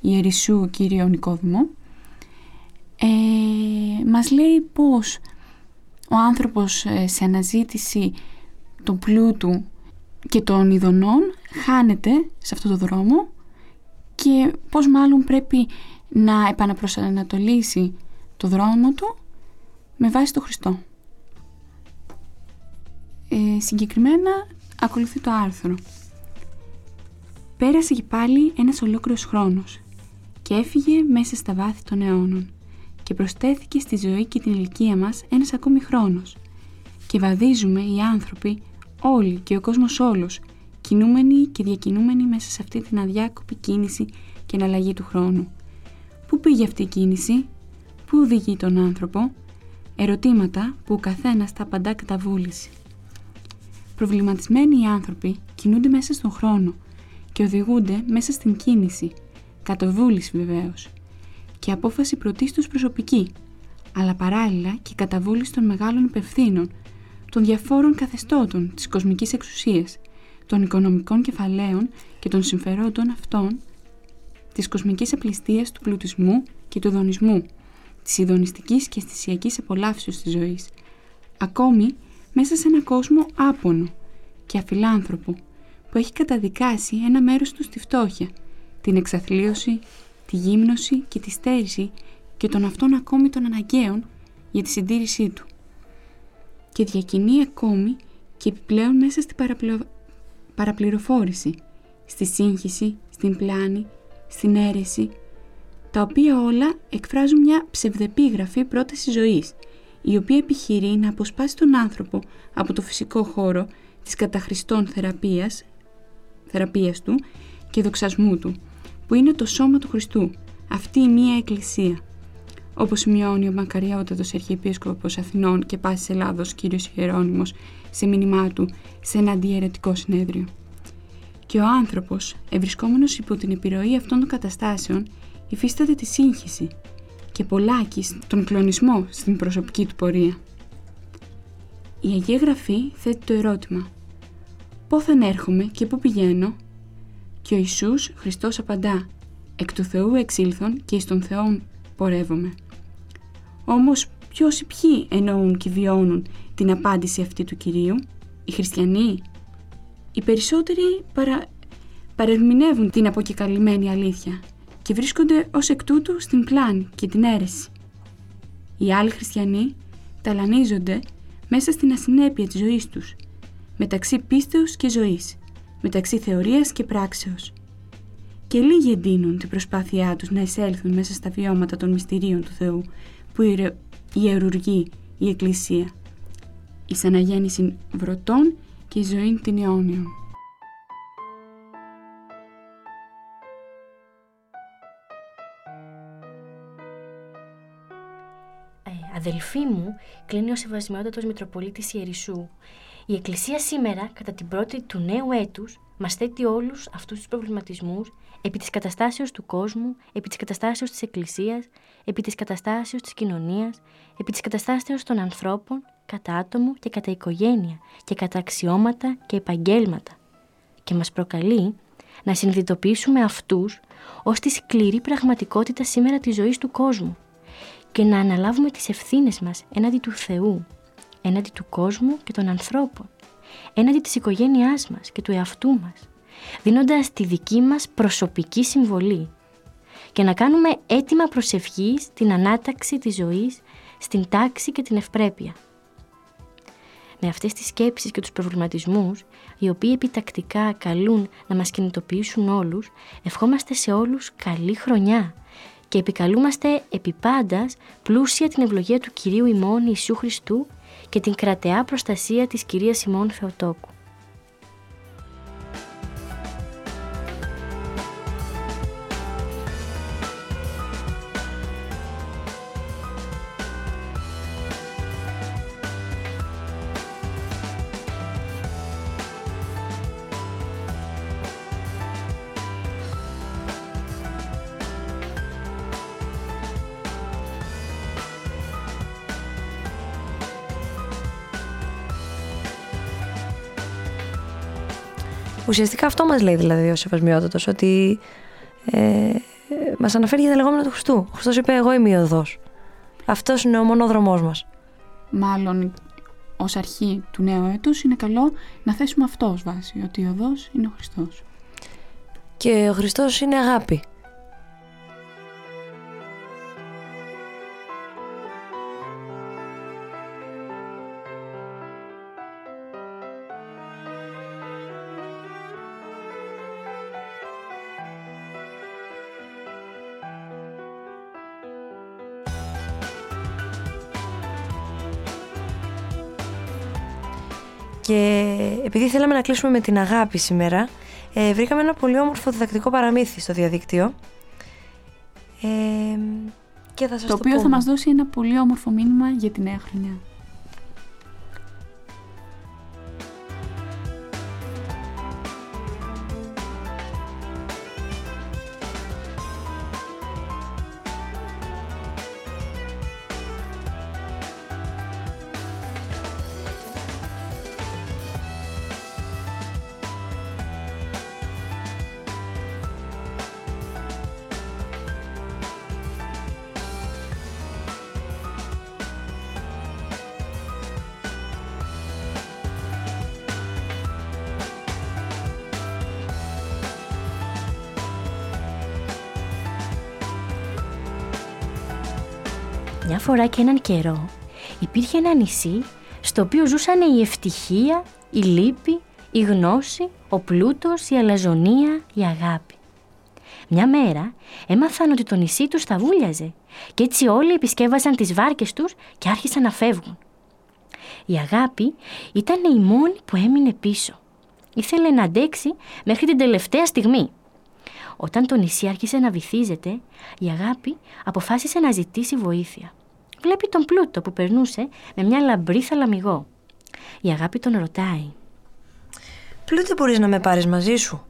Ιερισσού κύριο Νικόδημο. Ε, μας λέει πως ο άνθρωπος ε, σε αναζήτηση του πλούτου και των ειδονών χάνεται σε αυτό το δρόμο και πώς μάλλον πρέπει να επαναπροσανατολίσει το δρόμο του με βάση το Χριστό. Ε, συγκεκριμένα ακολουθεί το άρθρο. Πέρασε και πάλι ένας ολόκληρος χρόνος και έφυγε μέσα στα βάθη των αιώνων και προσθέθηκε στη ζωή και την ηλικία μας ένας ακόμη χρόνος. Και βαδίζουμε οι άνθρωποι, όλοι και ο κόσμος όλος, κινούμενοι και διακινούμενοι μέσα σε αυτή την αδιάκοπη κίνηση και εναλλαγή του χρόνου. Πού πήγε αυτή η κίνηση, πού οδηγεί τον άνθρωπο, ερωτήματα που ο καθένας τα απαντά κατά βούληση. Προβληματισμένοι οι άνθρωποι κινούνται μέσα στον χρόνο και οδηγούνται μέσα στην κίνηση, κατ' βούληση βεβαίως, και απόφαση πρωτίστως προσωπική, αλλά παράλληλα και καταβούληση των μεγάλων υπευθύνων, των διαφόρων καθεστώτων της κοσμικής εξουσίας, των οικονομικών κεφαλαίων και των συμφερόντων αυτών, της κοσμικής απληστίας του πλουτισμού και του δονισμού, της ειδονιστικής και αισθησιακής απολαύσεως της ζωής, ακόμη μέσα σε ένα κόσμο άπονο και αφιλάνθρωπο που έχει καταδικάσει ένα μέρος του στη φτώχεια, την εξαθλίωση, τη γύμνωση και τη στέρηση και των αυτών ακόμη των αναγκαίων για τη συντήρησή του. Και διακινεί ακόμη και επιπλέον μέσα στην παραπληροφόρηση, στη σύγχυση, στην πλάνη, στην αίρεση, τα οποία όλα εκφράζουν μια ψευδεπίγραφη πρόταση ζωής, η οποία επιχειρεί να αποσπάσει τον άνθρωπο από το φυσικό χώρο της καταχρηστών θεραπείας, θεραπείας του και δοξασμού του, που είναι το σώμα του Χριστού, αυτή η μία εκκλησία. Όπως σημειώνει ο μακαριότατος Αρχιεπίσκοπος Αθηνών και Πάσης Ελλάδος κ. Ιερώνυμος σε μήνυμά του σε ένα αντιαιρετικό συνέδριο. Και ο άνθρωπος, ευρισκόμενος υπό την επιρροή αυτών των καταστάσεων, υφίσταται τη σύγχυση και πολλάκις τον κλονισμό στην προσωπική του πορεία. Η Αγία Γραφή θέτει το ερώτημα «Πόθεν έρχομαι και πού πηγαίνω» και ο Ιησούς Χριστός απαντά «Εκ του Θεού εξήλθον και εις τον Θεόν πορεύομαι». Όμως ποιος ή ποιοι εννοούν και βιώνουν την απάντηση αυτή του Κυρίου, οι χριστιανοί; Οι περισσότεροι παρα... παρερμηνεύουν την αποκεκαλυμμένη αλήθεια και βρίσκονται ως εκ τούτου στην πλάνη και την αίρεση. Οι άλλοι χριστιανοί ταλανίζονται μέσα στην ασυνέπεια της ζωής τους, μεταξύ πίστεως και ζωής, μεταξύ θεωρίας και πράξεως. Και λίγοι εντείνουν την προσπάθειά τους να εισέλθουν μέσα στα βιώματα των μυστηρίων του Θεού που ιερουργεί η Εκκλησία, η αναγέννηση βρωτών και η ζωή την αιώνιον. αδελφή μου κλείνει ο Σεβασμιότατος Μητροπολίτης Ιερισσού. Η Εκκλησία σήμερα, κατά την πρώτη του νέου έτους, μας θέτει όλους αυτούς τους προβληματισμούς επί της καταστάσεως του κόσμου, επί της καταστάσεως της Εκκλησίας, επί της καταστάσεως της κοινωνίας, επί της καταστάσεως των ανθρώπων, κατά άτομο και κατά οικογένεια και κατά αξιώματα και επαγγέλματα. Και μας προκαλεί να συνειδητοποιήσουμε αυτούς ως τη σκληρή πραγματικότητα σήμερα της ζωής του κόσμου και να αναλάβουμε τις ευθύνες μας έναντι του Θεού, έναντι του κόσμου και των ανθρώπων, έναντι της οικογένειάς μας και του εαυτού μας, δίνοντας τη δική μας προσωπική συμβολή και να κάνουμε έτοιμα προσευχής την ανάταξη της ζωής στην τάξη και την ευπρέπεια. Με αυτές τις σκέψεις και τους προβληματισμούς, οι οποίοι επιτακτικά καλούν να μας κινητοποιήσουν όλους, ευχόμαστε σε όλους καλή χρονιά και επικαλούμαστε επί πάντας πλούσια την ευλογία του Κυρίου ημών Ιησού Χριστού και την κρατεά προστασία της Κυρίας ημών Θεοτόκου. Ουσιαστικά αυτό μας λέει δηλαδή ο Σεβασμιότατος, ότι ε, μας αναφέρει για τα λεγόμενα του Χριστού. Ο Χριστός είπε εγώ είμαι η οδός. Αυτός είναι ο μονόδρομός μας. Μάλλον ως αρχή του νέου έτους είναι καλό να θέσουμε αυτό ως βάση, ότι η οδός είναι ο Χριστός. Και ο Χριστός είναι αγάπη. Και επειδή θέλαμε να κλείσουμε με την αγάπη σήμερα, ε, βρήκαμε ένα πολύ όμορφο διδακτικό παραμύθι στο διαδίκτυο. Ε, και θα σας το οποίο θα πούμε. μας δώσει ένα πολύ όμορφο μήνυμα για τη νέα χρονιά. Μια φορά και έναν καιρό υπήρχε ένα νησί στο οποίο ζούσαν η ευτυχία, η λύπη, η γνώση, ο πλούτος, η αλαζονία, η αγάπη. Μια μέρα έμαθαν ότι το νησί τους θα βούλιαζε και έτσι όλοι επισκέβαζαν τις βάρκες τους και άρχισαν να φεύγουν. Η αγάπη ήταν η μόνη που έμεινε πίσω. Ήθελε να αντέξει μέχρι την τελευταία στιγμή. Όταν το νησί άρχισε να βυθίζεται, η αγάπη αποφάσισε να ζητήσει βοήθεια. Βλέπει τον πλούτο που περνούσε με μια λαμπρή θαλαμιγό. Η αγάπη τον ρωτάει. Πλούτε μπορείς να με πάρεις μαζί σου;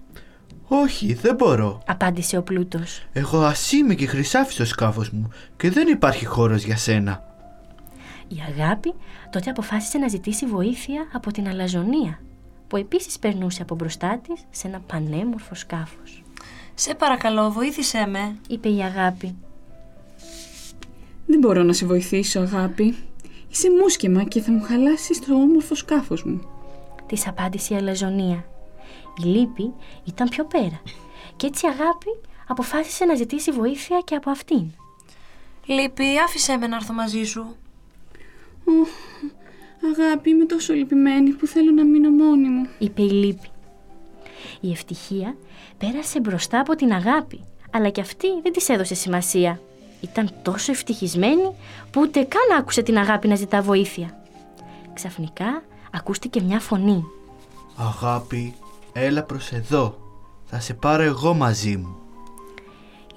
Όχι, δεν μπορώ. Απάντησε ο πλούτος. Εγώ ασήμι και χρυσάφι στο σκάφος μου και δεν υπάρχει χώρος για σένα. Η αγάπη τότε αποφάσισε να ζητήσει βοήθεια από την αλαζονία, που επίσης περνούσε από μπροστά της σε ένα πανέμορφο σκάφος. Σε παρακαλώ, βοήθησέ με, είπε η αγάπη. Δεν μπορώ να σε βοηθήσω, αγάπη. Είσαι μουσκεμα και θα μου χαλάσεις το όμορφο σκάφος μου. Της απάντησε η αλαζονία. Η λύπη ήταν πιο πέρα και έτσι η αγάπη αποφάσισε να ζητήσει βοήθεια και από αυτήν. Λύπη, άφησέ με να έρθω μαζί σου. Ω, αγάπη, είμαι τόσο λυπημένη που θέλω να μείνω μόνη μου. είπε η λύπη. Η ευτυχία πέρασε μπροστά από την αγάπη, αλλά και αυτή δεν της έδωσε σημασία. Ήταν τόσο ευτυχισμένη που ούτε καν άκουσε την αγάπη να ζητά βοήθεια. Ξαφνικά ακούστηκε μια φωνή. Αγάπη, έλα προς εδώ. Θα σε πάρω εγώ μαζί μου.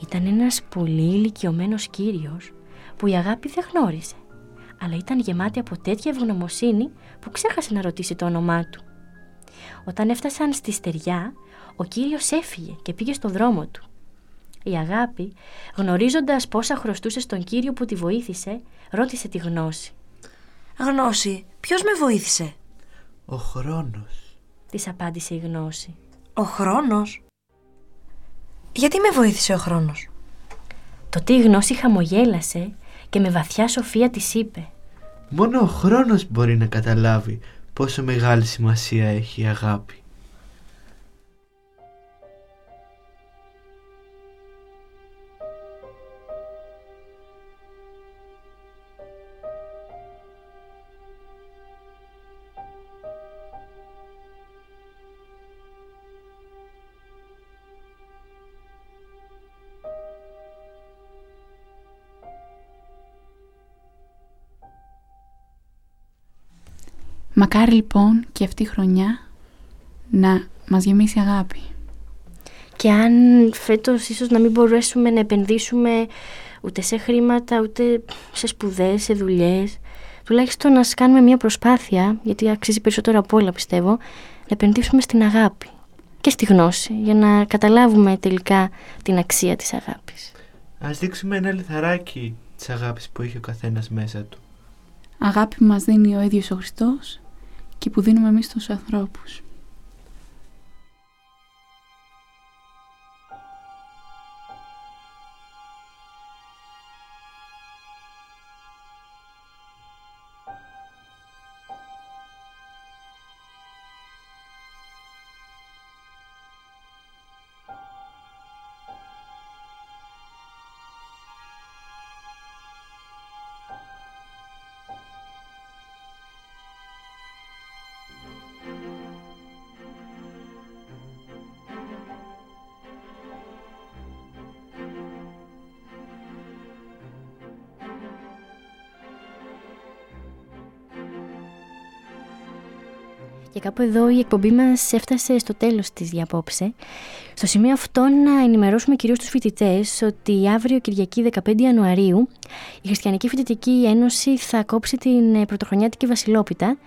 Ήταν ένας πολύ ηλικιωμένος κύριος που η αγάπη δεν γνώριζε, αλλά ήταν γεμάτη από τέτοια ευγνωμοσύνη που ξέχασε να ρωτήσει το όνομά του. Όταν έφτασαν στη στεριά, ο κύριος έφυγε και πήγε στο δρόμο του. Η αγάπη, γνωρίζοντας πόσα χρωστούσε στον κύριο που τη βοήθησε, ρώτησε τη γνώση. Γνώση, ποιος με βοήθησε; Ο χρόνος. Της απάντησε η γνώση. Ο χρόνος; Γιατί με βοήθησε ο χρόνος; Τότε η γνώση χαμογέλασε και με βαθιά σοφία της είπε Μόνο ο χρόνος μπορεί να καταλάβει πόσο μεγάλη σημασία έχει η αγάπη. Μακάρι λοιπόν και αυτή η χρονιά να μας γεμίσει αγάπη. Και αν φέτος ίσως να μην μπορέσουμε να επενδύσουμε ούτε σε χρήματα, ούτε σε σπουδές, σε δουλειές, τουλάχιστον να κάνουμε μια προσπάθεια, γιατί αξίζει περισσότερο από όλα πιστεύω, να επενδύσουμε στην αγάπη και στη γνώση, για να καταλάβουμε τελικά την αξία της αγάπης. Ας δείξουμε ένα λιθαράκι της αγάπης που έχει ο καθένας μέσα του. Αγάπη που μας δίνει ο ίδιος ο Χριστός και που δίνουμε εμείς στους ανθρώπους. Και κάπου εδώ η εκπομπή μας έφτασε στο τέλος της για απόψε. Στο σημείο αυτό να ενημερώσουμε κυρίως τους φοιτητές ότι αύριο Κυριακή 15 Ιανουαρίου η Χριστιανική Φοιτητική Ένωση θα κόψει την ε, πρωτοχρονιάτικη βασιλόπιτα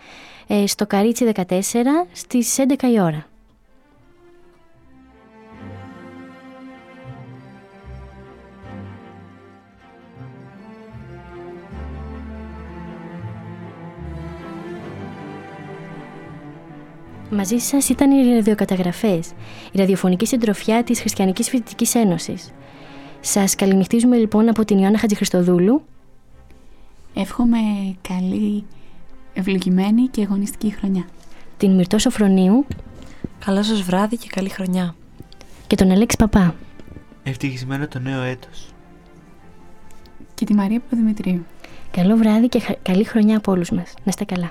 ε, στο Καρίτσι 14 στις 11 η ώρα. Μαζί σας ήταν οι ραδιοκαταγραφές, η ραδιοφωνική συντροφιά της Χριστιανικής Φοιτητικής Ένωσης. Σας καληνυχτίζουμε λοιπόν από την Ιωάννα Χατζηχριστοδούλου. Εύχομαι καλή, ευλογημένη και αγωνιστική χρονιά. Την Μυρτώ Σοφρονίου. Καλό σας βράδυ και καλή χρονιά. Και τον Αλέξη Παπά. Ευτυχισμένο το νέο έτος. Και τη Μαρία Παπαδημητρίου. Καλό βράδυ και καλή χρονιά από όλους μας. Να είστε καλά.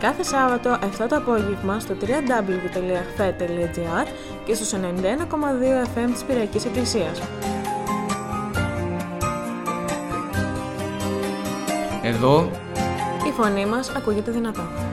Κάθε Σάββατο 7 το απόγευμα στο www.hfe.gr και στους 91,2 FM της Πυριακής Εκκλησίας. Εδώ η φωνή μας ακούγεται δυνατά.